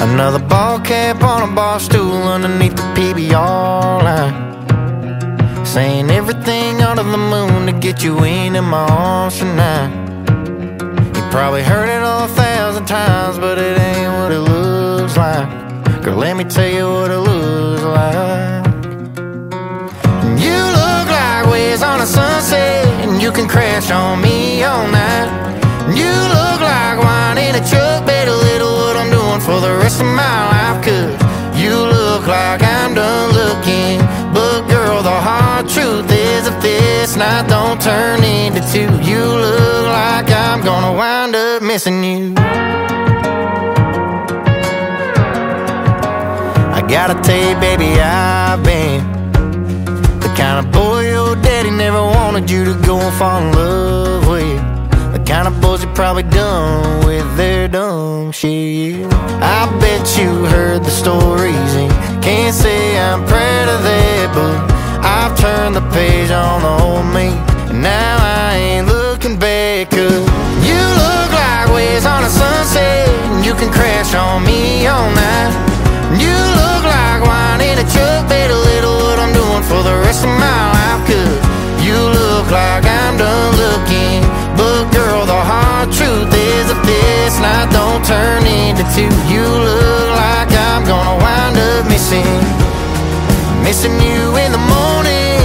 Another ball cap on a bar stool underneath the PBR line. Saying everything under the moon to get you into my arms tonight. You probably heard it all a thousand times, but it ain't what it looks like. Girl, let me tell you what it looks like. You look like waves on a sunset, and you can crash on me all night. Rest my life. Cause you look like I'm done looking. But girl, the hard truth is if this night don't turn into two, you look like I'm gonna wind up missing you. I gotta tell you, baby, I've been the kind of boy your daddy never wanted you to go and fall in love with. Kind of boys you probably done with their dumb shit. I bet you heard the stories and can't say I'm proud of that, but I've turned the page on the old me. And now I ain't looking into you look like I'm gonna wind up missing. Missing you in the morning,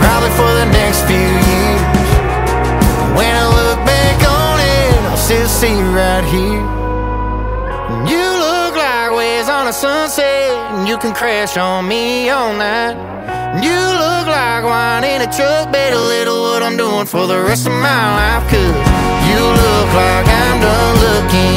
probably for the next few years. When I look back on it, I'll still see you right here. and You look like waves on a sunset, and you can crash on me all night. You look like wine in a truck, bet a little what I'm doing for the rest of my life. Cause you look like I'm done looking.